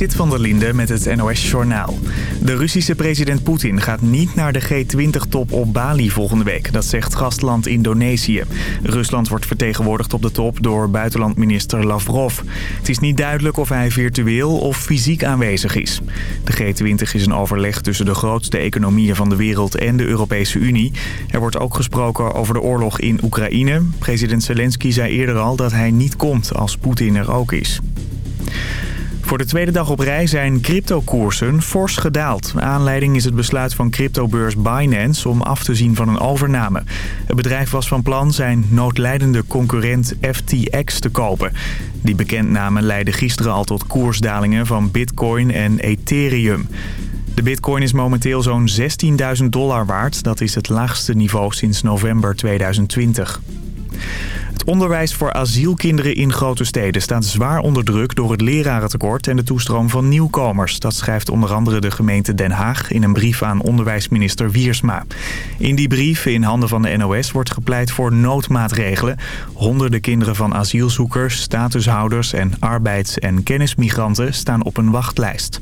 Sit van der Linde met het NOS-journaal. De Russische president Poetin gaat niet naar de G20-top op Bali volgende week. Dat zegt gastland Indonesië. Rusland wordt vertegenwoordigd op de top door buitenlandminister Lavrov. Het is niet duidelijk of hij virtueel of fysiek aanwezig is. De G20 is een overleg tussen de grootste economieën van de wereld en de Europese Unie. Er wordt ook gesproken over de oorlog in Oekraïne. President Zelensky zei eerder al dat hij niet komt als Poetin er ook is. Voor de tweede dag op rij zijn cryptokoersen fors gedaald. Aanleiding is het besluit van cryptobeurs Binance om af te zien van een overname. Het bedrijf was van plan zijn noodlijdende concurrent FTX te kopen. Die bekendname leidde gisteren al tot koersdalingen van bitcoin en ethereum. De bitcoin is momenteel zo'n 16.000 dollar waard. Dat is het laagste niveau sinds november 2020. Het onderwijs voor asielkinderen in grote steden staat zwaar onder druk door het lerarentekort en de toestroom van nieuwkomers. Dat schrijft onder andere de gemeente Den Haag in een brief aan onderwijsminister Wiersma. In die brief in handen van de NOS wordt gepleit voor noodmaatregelen. Honderden kinderen van asielzoekers, statushouders en arbeids- en kennismigranten staan op een wachtlijst.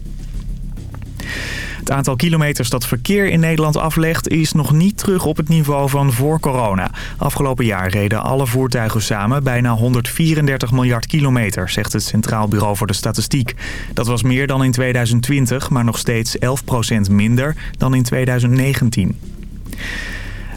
Het aantal kilometers dat verkeer in Nederland aflegt is nog niet terug op het niveau van voor corona. Afgelopen jaar reden alle voertuigen samen bijna 134 miljard kilometer, zegt het Centraal Bureau voor de Statistiek. Dat was meer dan in 2020, maar nog steeds 11% minder dan in 2019.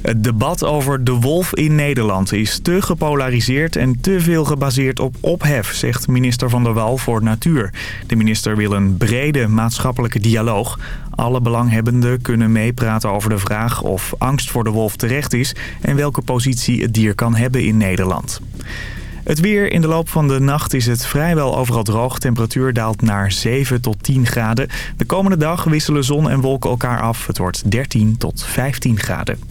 Het debat over de wolf in Nederland is te gepolariseerd en te veel gebaseerd op ophef, zegt minister Van der Wal voor Natuur. De minister wil een brede maatschappelijke dialoog. Alle belanghebbenden kunnen meepraten over de vraag of angst voor de wolf terecht is en welke positie het dier kan hebben in Nederland. Het weer in de loop van de nacht is het vrijwel overal droog. Temperatuur daalt naar 7 tot 10 graden. De komende dag wisselen zon en wolken elkaar af. Het wordt 13 tot 15 graden.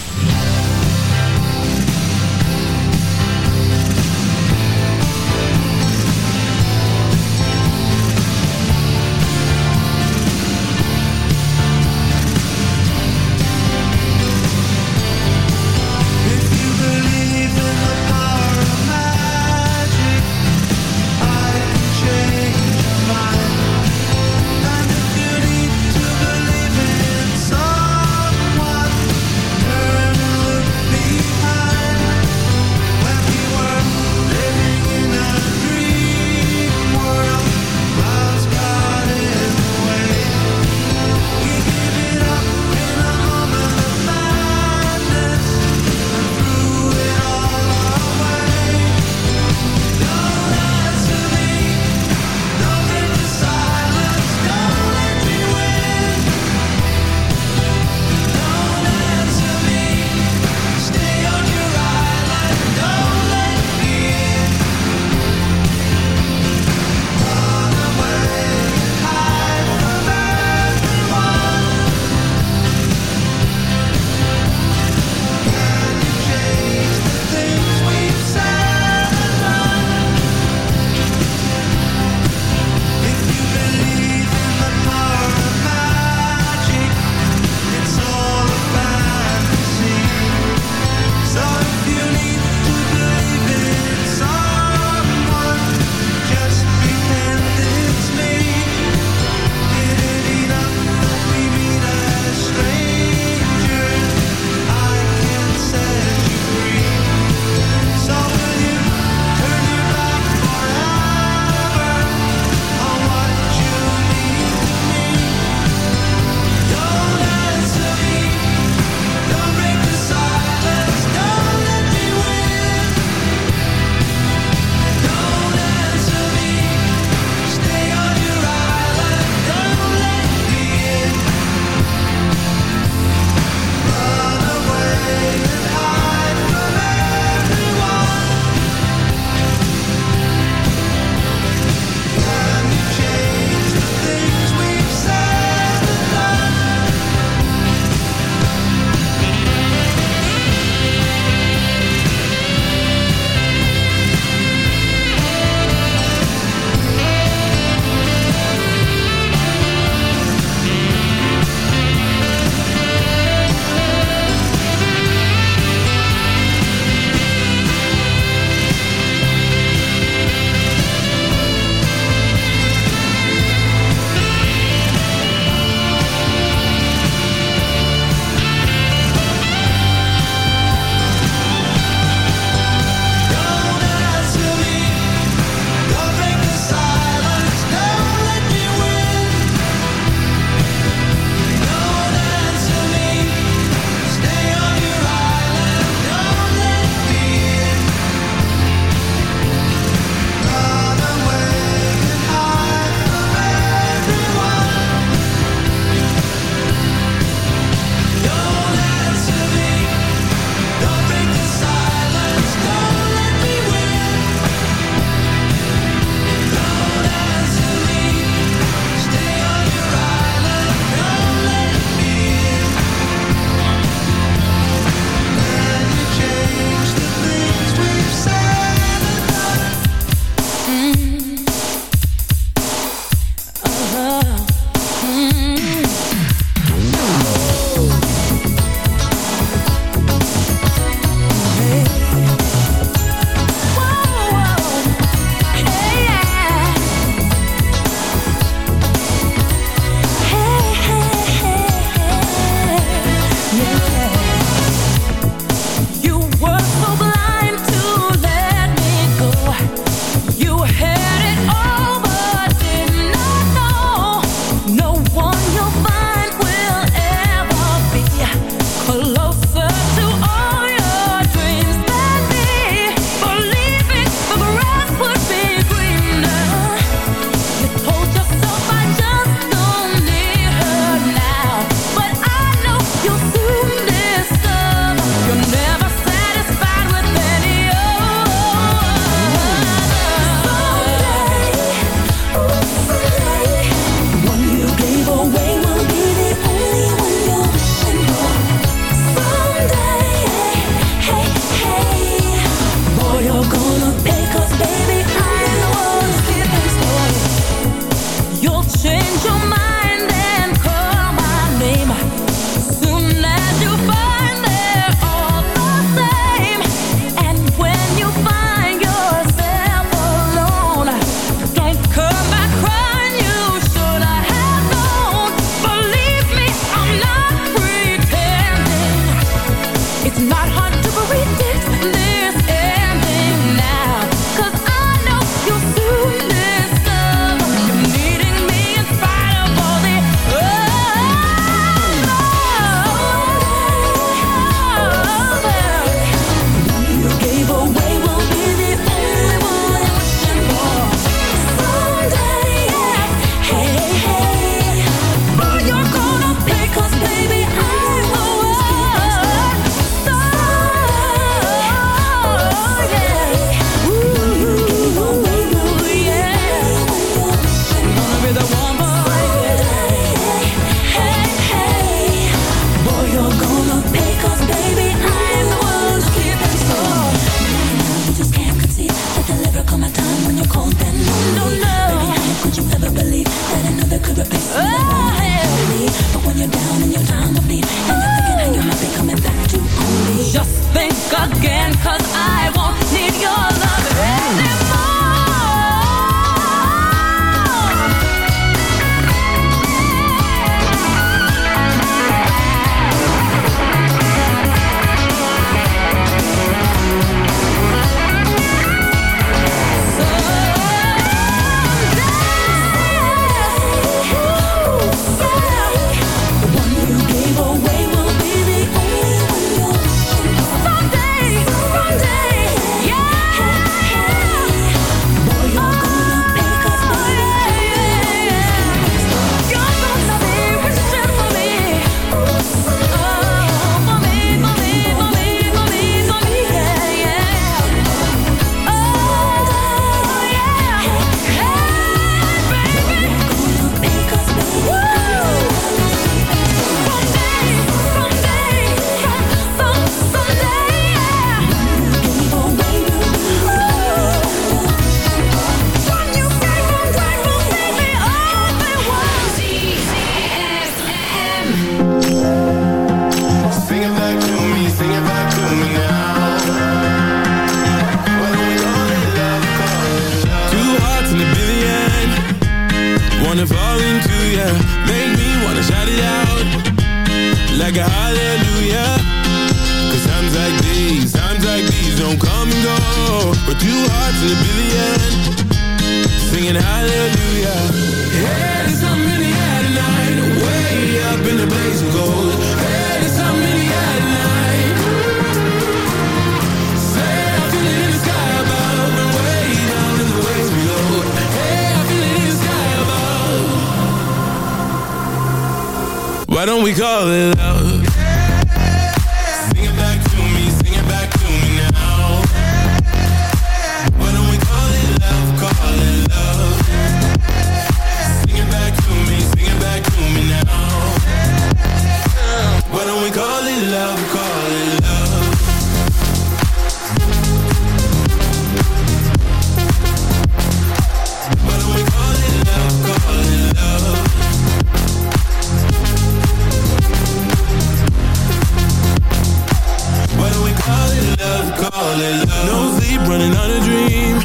fall No sleep, running on a dream.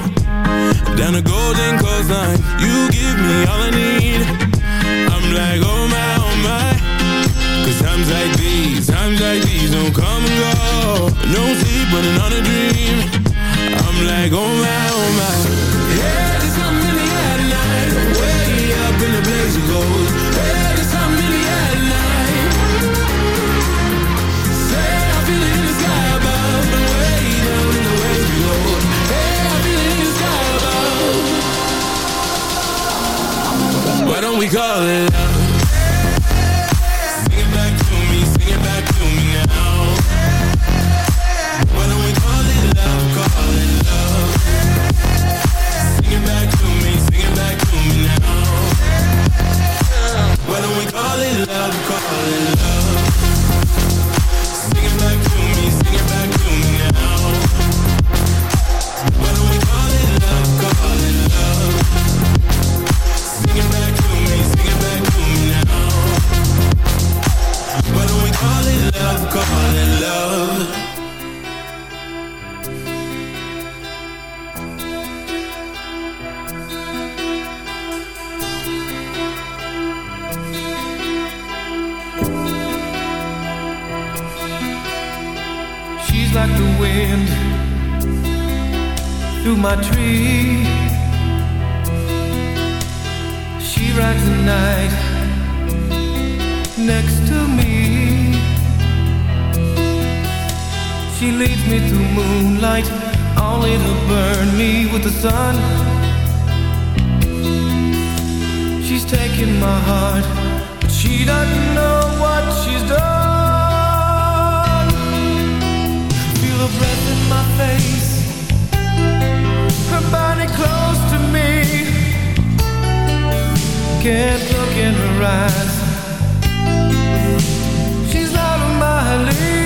Down a golden coastline You give me all I need. I'm like, oh my, oh my. Cause times like these, times like these don't come and go. No sleep, running on a dream. I'm like, oh my, oh my. don't we call it love? the sun. She's taking my heart But she doesn't know what she's done. Feel her breath in my face Her body close to me. Can't look in her eyes. She's out of my league.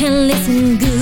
And listen good.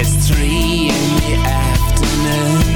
It's three in the afternoon.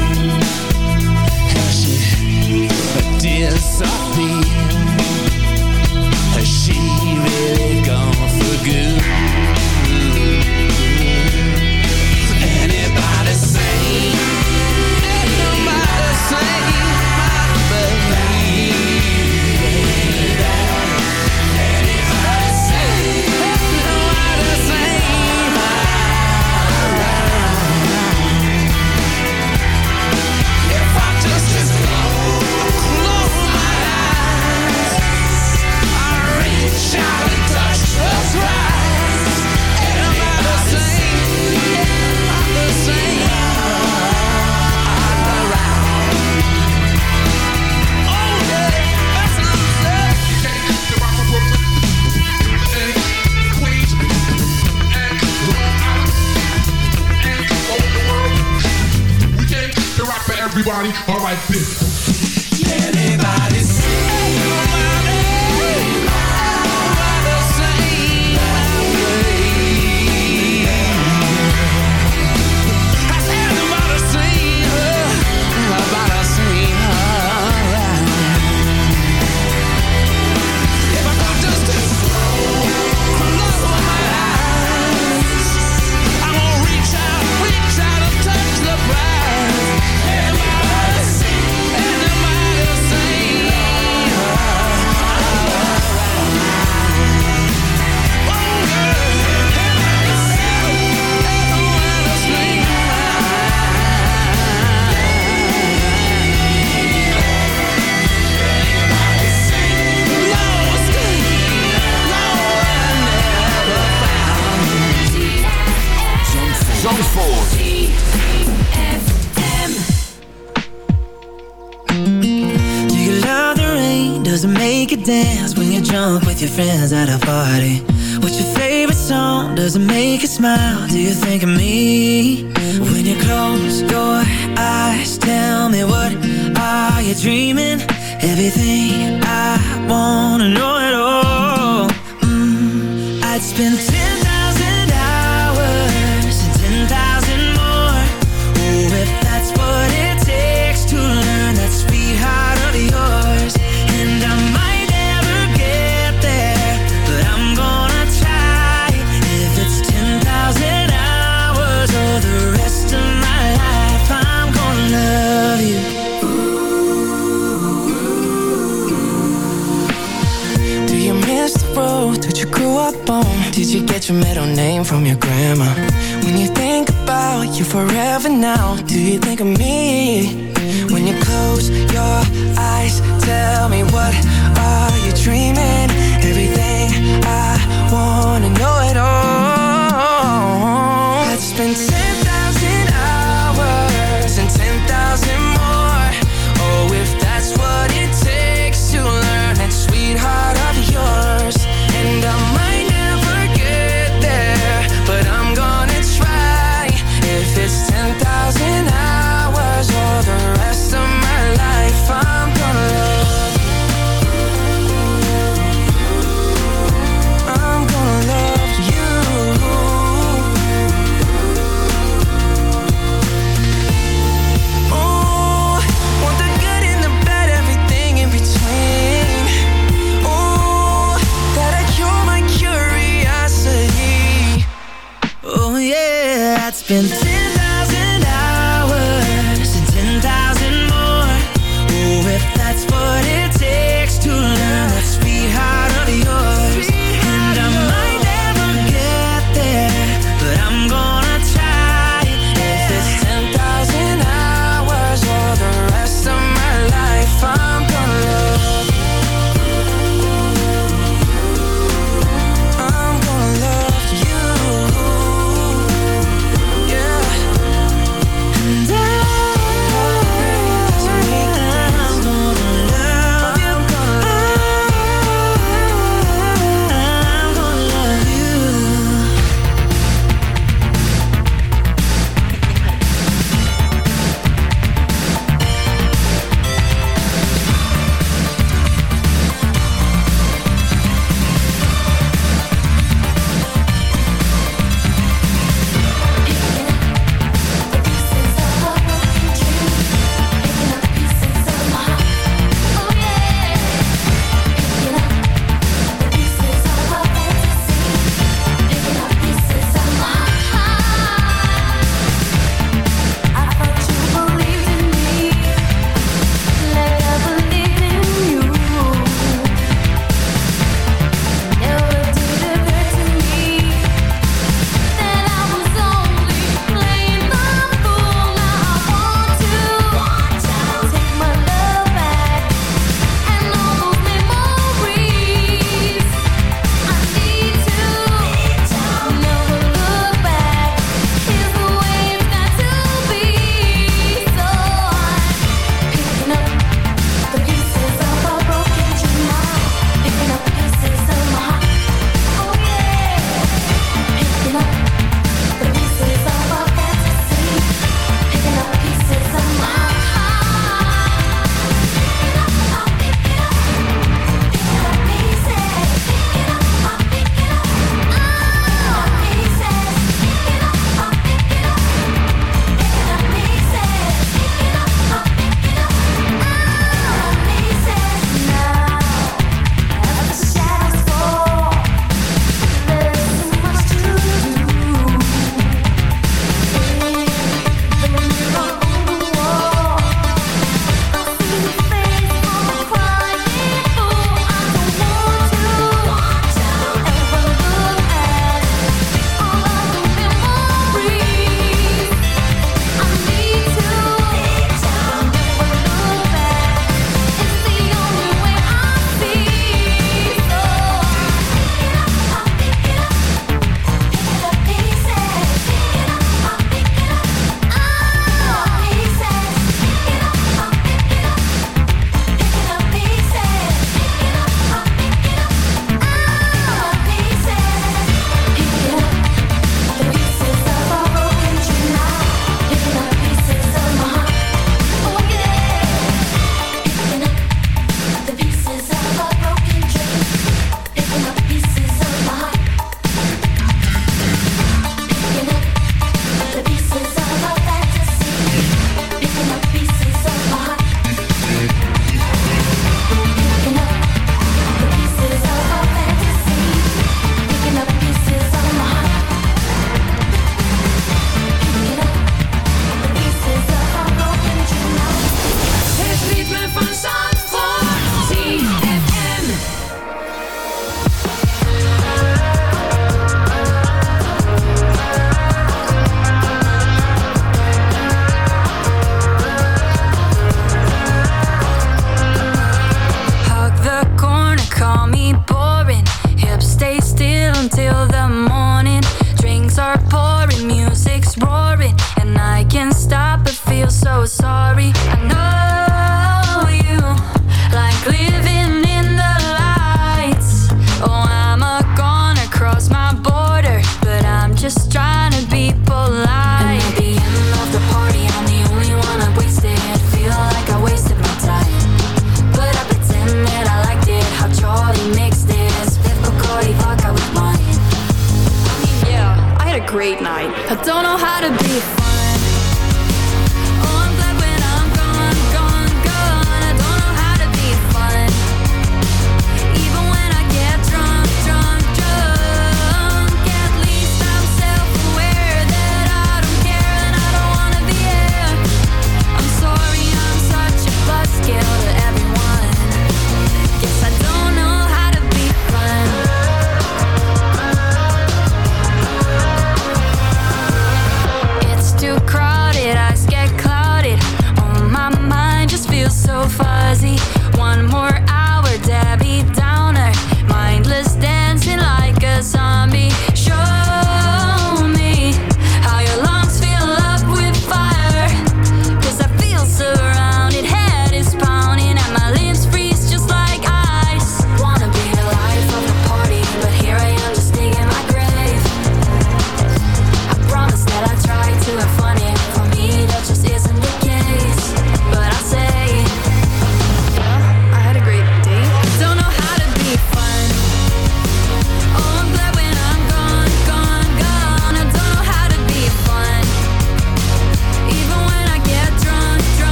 your friends at a party What's your favorite song? Does it make you smile? Do you think of me?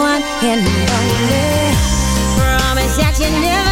one and only. Promise that you never.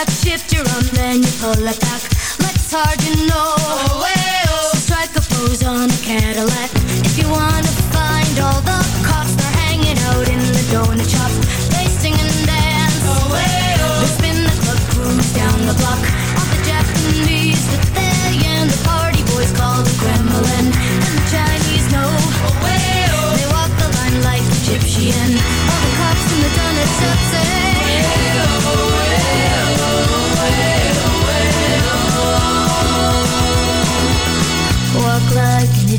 left, shift your arm, then you pull it back. Life's hard, you know. Oh, hey, oh. So strike a pose on a Cadillac. If you wanna find all the cops, they're hanging out in the donut shop. They sing and dance. Oh, hey, oh. They spin the club cruise down the block. All the Japanese, the Italian, the party boys call the Kremlin, and the Chinese know. Oh, hey, oh. They walk the line like Egyptian. All the cops in the donut shops